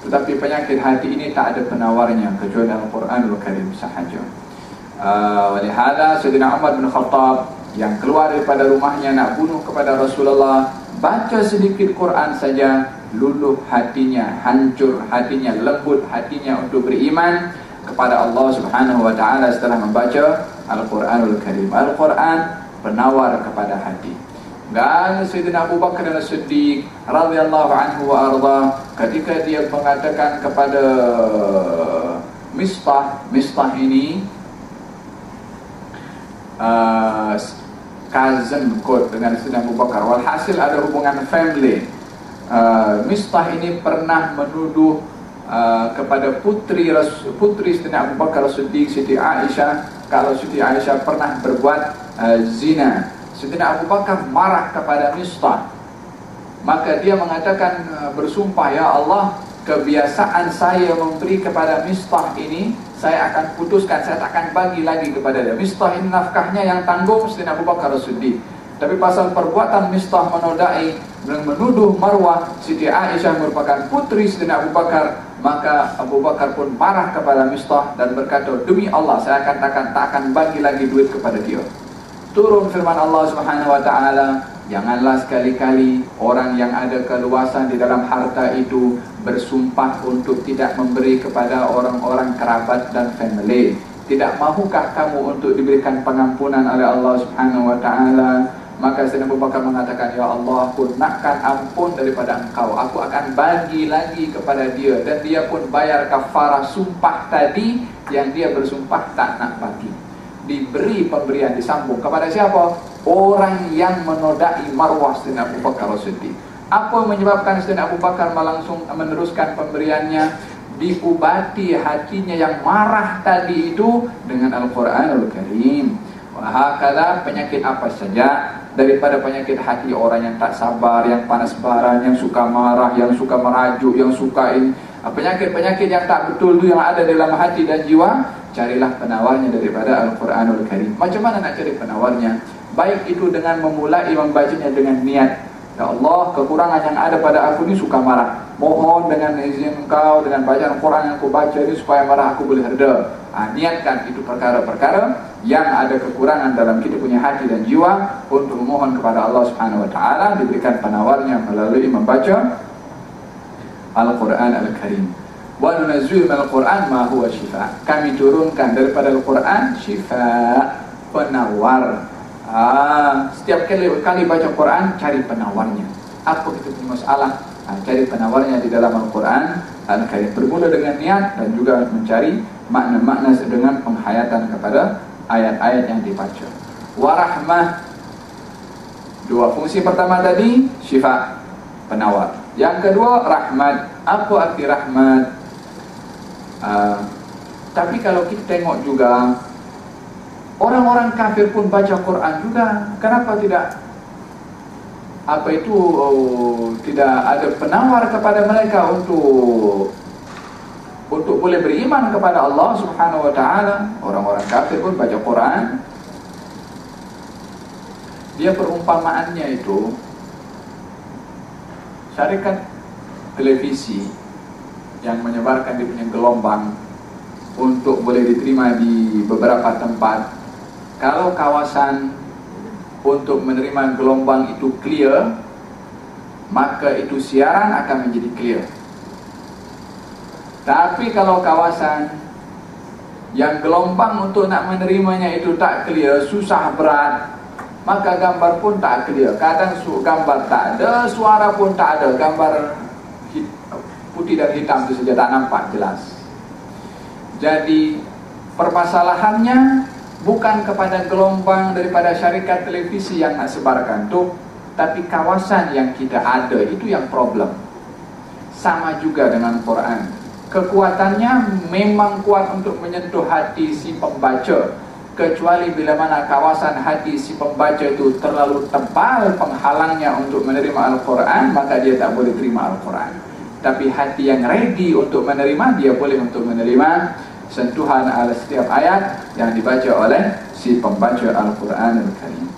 tetapi penyakit hati ini tak ada penawarnya kecuali Al-Quranul Karim sahaja. Uh, oleh hada Sayyidina Umar bin Khattab yang keluar daripada rumahnya nak bunuh kepada Rasulullah baca sedikit Quran saja luluh hatinya hancur hatinya lembut hatinya untuk beriman kepada Allah Subhanahu wa taala setelah membaca Al-Quranul Karim. Al-Quran penawar kepada hati dan Sayyidina Abu Bakar As-Siddiq radhiyallahu anhu wa arda ketika dia mengatakan kepada Mistah Mistah ini uh, cousin kot dengan Sayyidina Abu Bakar. Walhasil ada hubungan family. Uh, Mistah ini pernah menuduh uh, kepada putri putri Sayyidina Abu Bakar As-Siddiq Siti Aisyah kalau Siti Aisyah pernah berbuat uh, zina Sayyidina Abu Bakar marah kepada Mistah Maka dia mengatakan uh, bersumpah Ya Allah kebiasaan saya memberi kepada Mistah ini Saya akan putuskan, saya tak akan bagi lagi kepada dia. Mistah ini nafkahnya yang tanggung Sayyidina Abu Bakar Rasulullah Tapi pasal perbuatan Mistah menodai Dan menuduh Marwah Siti Aisyah merupakan putri Sayyidina Abu Bakar Maka Abu Bakar pun marah kepada Mistah Dan berkata Demi Allah saya akan takkan tak akan bagi lagi duit kepada dia turun firman Allah Subhanahu wa taala janganlah sekali-kali orang yang ada keluasan di dalam harta itu bersumpah untuk tidak memberi kepada orang-orang kerabat dan family. Tidak mahukah kamu untuk diberikan pengampunan oleh Allah Subhanahu wa taala? Maka Sayyidina Abu Bakar mengatakan ya Allah aku nakkan ampun daripada engkau. Aku akan bagi lagi kepada dia dan dia pun bayar kafarah sumpah tadi yang dia bersumpah tak nak bagi diberi pemberian disambung kepada siapa? Orang yang menodai marwah Sayyidina Abu Bakar Siddiq. Apa menyebabkan Sayyidina Abu Bakar langsung meneruskan pemberiannya? Diubati hatinya yang marah tadi itu dengan Al-Quranul Karim. Wahakala penyakit apa saja daripada penyakit hati orang yang tak sabar, yang panas baran, yang suka marah, yang suka merajuk, yang suka ini penyakit-penyakit yang tak betul itu yang ada dalam hati dan jiwa carilah penawarnya daripada Al-Quranul Karim. Macam mana nak cari penawarnya? Baik itu dengan memulai membacanya dengan niat. Ya Allah, kekurangan yang ada pada aku ini suka marah. Mohon dengan izin engkau, dengan bacaan Quran yang aku baca ini supaya marah aku boleh reda. Ha, niatkan itu perkara-perkara yang ada kekurangan dalam kita punya hati dan jiwa untuk memohon kepada Allah Subhanahu Wa Taala diberikan penawarnya melalui membaca Al-Quran Al-Karim wa nunazzilu minal Qur'an ma huwa shifa. Kami turunkan daripada Al-Qur'an shifa penawar. Ah, setiap kali kali baca Quran cari penawarnya. Apa kita punya masalah? Ah, cari penawarnya di dalam Al-Quran Al-Karim bermula dengan niat dan juga mencari makna-makna dengan penghayatan kepada ayat-ayat yang dibaca. Warahmah dua fungsi pertama tadi syifa penawar. Yang kedua rahmat. Apa arti rahmat? Ah, tapi kalau kita tengok juga orang-orang kafir pun baca Quran juga. Kenapa tidak apa itu oh, tidak ada penawar kepada mereka untuk untuk boleh beriman kepada Allah Subhanahu wa taala. Orang-orang kafir pun baca Quran. Dia perumpamaannya itu syarikat televisi yang menyebarkan di punya gelombang untuk boleh diterima di beberapa tempat. Kalau kawasan untuk menerima gelombang itu clear maka itu siaran akan menjadi clear. Tapi kalau kawasan yang gelombang untuk nak menerimanya itu tak clear susah berat maka gambar pun tak clear. Kadang gambar tak ada suara pun tak ada. Gambar putih dan hitam itu saja tak nampak jelas. Jadi permasalahannya bukan kepada gelombang daripada syarikat televisi yang sebarkan tu, tapi kawasan yang kita ada itu yang problem. Sama juga dengan Quran. Kekuatannya memang kuat untuk menyentuh hati si pembaca kecuali bila mana kawasan hati si pembaca itu terlalu tebal penghalangnya untuk menerima Al-Quran maka dia tak boleh terima Al-Quran tapi hati yang ready untuk menerima dia boleh untuk menerima sentuhan ala setiap ayat yang dibaca oleh si pembaca Al-Quran Al-Karim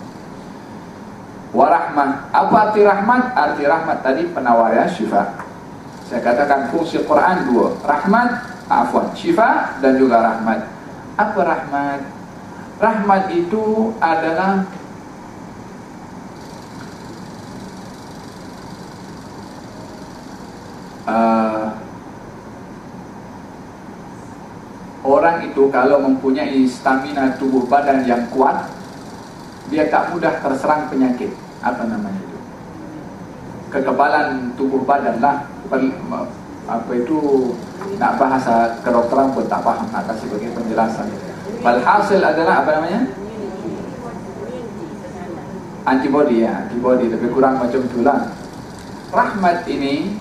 warahmah apa arti rahmat? arti rahmat tadi penawar ya syifa Saya katakan fungsi Quran dua, rahmat, afwan, syifa dan juga rahmat. Apa rahmat? Rahmat itu adalah uh, orang itu kalau mempunyai stamina tubuh badan yang kuat, dia tak mudah terserang penyakit. Apa namanya itu? Kekebalan tubuh badan lah. Apa itu nak bahasa kedokteran pun tak faham nak kasih bagi penjelasan. Walhasil adalah apa namanya? Antibody ya, antibody lebih kurang macam itulah. Rahmat ini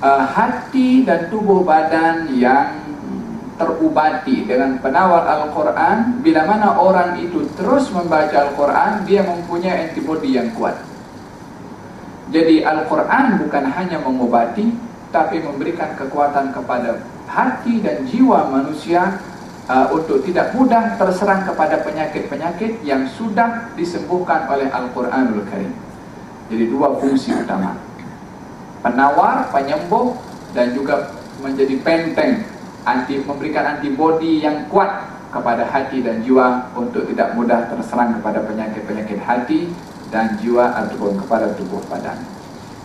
uh, hati dan tubuh badan yang terubati dengan penawar Al-Quran bila mana orang itu terus membaca Al-Quran dia mempunyai antibody yang kuat. Jadi Al-Quran bukan hanya mengobati tapi memberikan kekuatan kepada hati dan jiwa manusia uh, untuk tidak mudah terserang kepada penyakit-penyakit yang sudah disembuhkan oleh Al-Quranul Karim. Jadi dua fungsi utama penawar, penyembuh dan juga menjadi penteng anti memberikan antibodi yang kuat kepada hati dan jiwa untuk tidak mudah terserang kepada penyakit-penyakit hati dan jiwa ataupun kepada tubuh badan.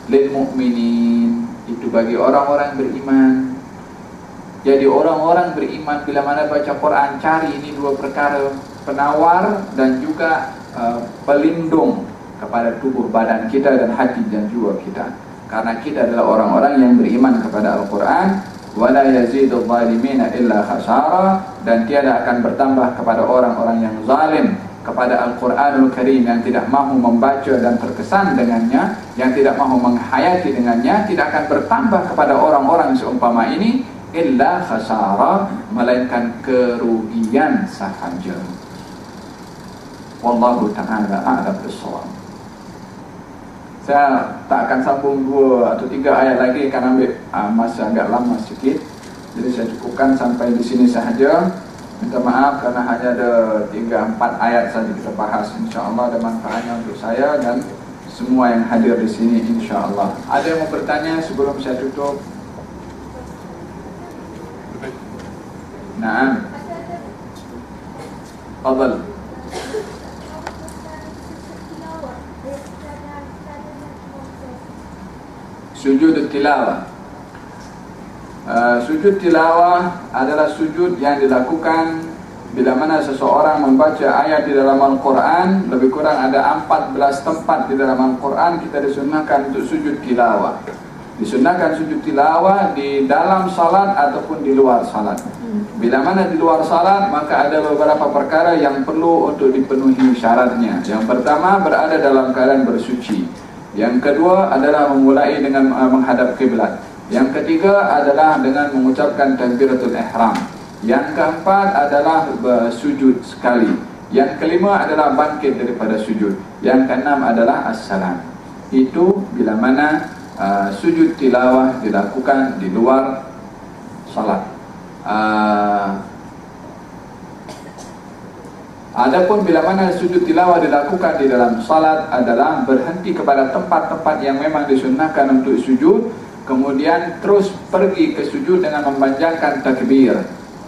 Lil mukminin itu bagi orang-orang beriman. Jadi orang-orang beriman bila mana baca Quran cari ini dua perkara penawar dan juga uh, pelindung kepada tubuh badan kita dan hati dan jiwa kita. Karena kita adalah orang-orang yang beriman kepada Al-Quran wala yazidu zalimina illa khasara dan tiada akan bertambah kepada orang-orang yang zalim kepada Al-Quranul Karim yang tidak mahu membaca dan terkesan dengannya yang tidak mahu menghayati dengannya tidak akan bertambah kepada orang-orang seumpama ini illa khasara melainkan kerugian sahaja. Wallahu ta'ala a'lam bissawab saya tak akan sambung dua atau tiga ayat lagi akan ambil uh, masa agak lama sedikit. Jadi saya cukupkan sampai di sini sahaja. Minta maaf kerana hanya ada tiga empat ayat saja kita bahas. Insya Allah ada manfaatnya untuk saya dan semua yang hadir di sini insya Allah. Ada yang mau bertanya sebelum saya tutup? Nah, Fadal. Sujud tilawah. Uh, sujud tilawah adalah sujud yang dilakukan bila mana seseorang membaca ayat di dalam Al-Quran lebih kurang ada 14 tempat di dalam Al-Quran kita disunahkan untuk sujud tilawah. Disunahkan sujud tilawah di dalam salat ataupun di luar salat. Bila mana di luar salat maka ada beberapa perkara yang perlu untuk dipenuhi syaratnya. Yang pertama berada dalam keadaan bersuci yang kedua adalah memulai dengan uh, menghadap kiblat. Yang ketiga adalah dengan mengucapkan takbiratul ihram. Yang keempat adalah bersujud sekali. Yang kelima adalah bangkit daripada sujud. Yang keenam adalah assalam. Itu bila mana uh, sujud tilawah dilakukan di luar salat. Uh, Adapun bila mana sujud tilawah dilakukan di dalam salat adalah berhenti kepada tempat-tempat yang memang disunahkan untuk sujud kemudian terus pergi ke sujud dengan memanjangkan takbir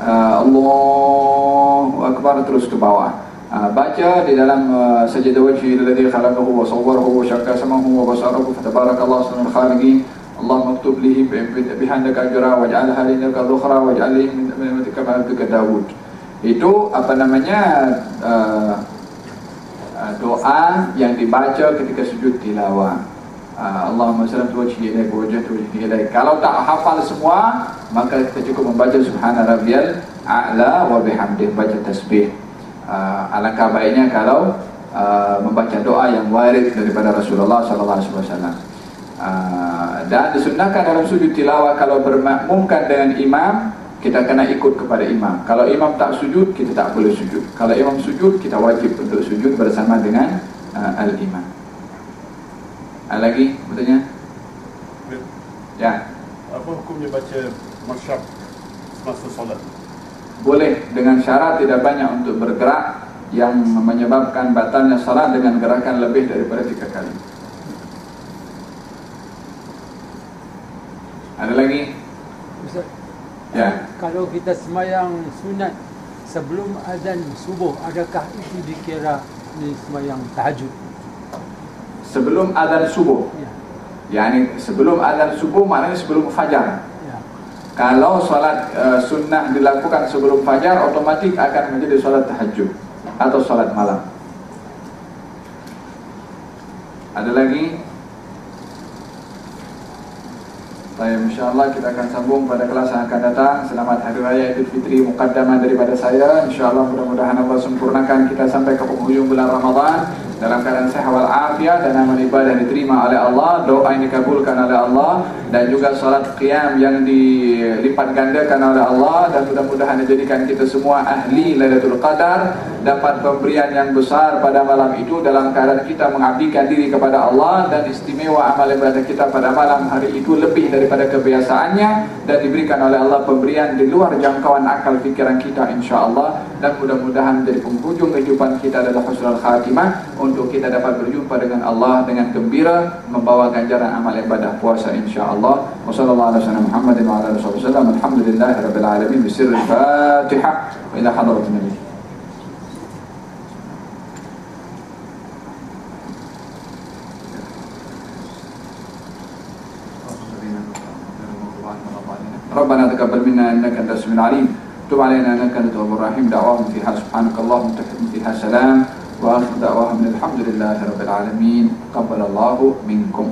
uh, Allahu akbar terus ke bawah uh, baca di dalam uh, sajadah wajhi alladhi khalaqahu wa sawwarahu wa syakka samahu wa basarahu fatabarakallahu subhanahu khaliqi Allah maktub lihi bihandaka ajra waj'alha linaka dhukhra waj'alhi min amatika ma'abdika Dawud itu apa namanya uh, uh, doa yang dibaca ketika sujud tilawah. Uh, Allahumma sallam tu wajhi ilaik wa wajhatu wajhi ilaik. Kalau tak hafal semua, maka kita cukup membaca subhana rabbiyal a'la wa bihamdih baca tasbih. Uh, alangkah baiknya kalau uh, membaca doa yang warid daripada Rasulullah wasallam. Uh, dan disunahkan dalam sujud tilawah kalau bermakmumkan dengan imam kita kena ikut kepada imam. Kalau imam tak sujud, kita tak boleh sujud. Kalau imam sujud, kita wajib untuk sujud bersama dengan uh, al-imam. Ada lagi bertanya? Ya. Apa hukumnya baca masyab semasa solat? Boleh dengan syarat tidak banyak untuk bergerak yang menyebabkan batalnya salat dengan gerakan lebih daripada tiga kali. Ada lagi? Ustaz, Ya. Kalau kita semayang sunat sebelum azan subuh, adakah itu dikira ni semayang tahajud? Sebelum azan subuh. Ya. Yani sebelum azan subuh maknanya sebelum fajar. Ya. Kalau solat uh, sunnah dilakukan sebelum fajar, otomatik akan menjadi solat tahajud atau solat malam. Ada lagi? Baik, insyaAllah kita akan sambung pada kelas yang akan datang. Selamat Hari Raya Idul Fitri Muqaddaman daripada saya. InsyaAllah mudah-mudahan Allah sempurnakan kita sampai ke penghujung bulan Ramadan Dalam keadaan sehat walafiat dan amal ibadah diterima oleh Allah Doa yang dikabulkan oleh Allah Dan juga salat qiyam yang dilipat gandakan oleh Allah Dan mudah-mudahan dijadikan kita semua ahli Lailatul Qadar Dapat pemberian yang besar pada malam itu Dalam keadaan kita mengabdikan diri kepada Allah Dan istimewa amal ibadah kita pada malam hari itu Lebih daripada kebiasaannya Dan diberikan oleh Allah pemberian di luar jangkauan akal fikiran kita insyaAllah Dan mudah-mudahan menjadi penghujung kehidupan kita adalah husnul khatimah Untuk kita dapat berjumpa dengan Allah dengan gembira Membawa ganjaran amal ibadah puasa insyaAllah Wassalamualaikum warahmatullahi wabarakatuh Alhamdulillahirrabbilalamin Bisirri Fatihah Wa ila hadratin Nabi ربنا تقبل منا انك انت السميع العليم تب علينا إنك أنت التواب الرحيم. دعواهم فيها سبحانك اللهم تحكم فيها سلام. وآخر دعواهم الحمد لله رب العالمين. قبل الله منكم.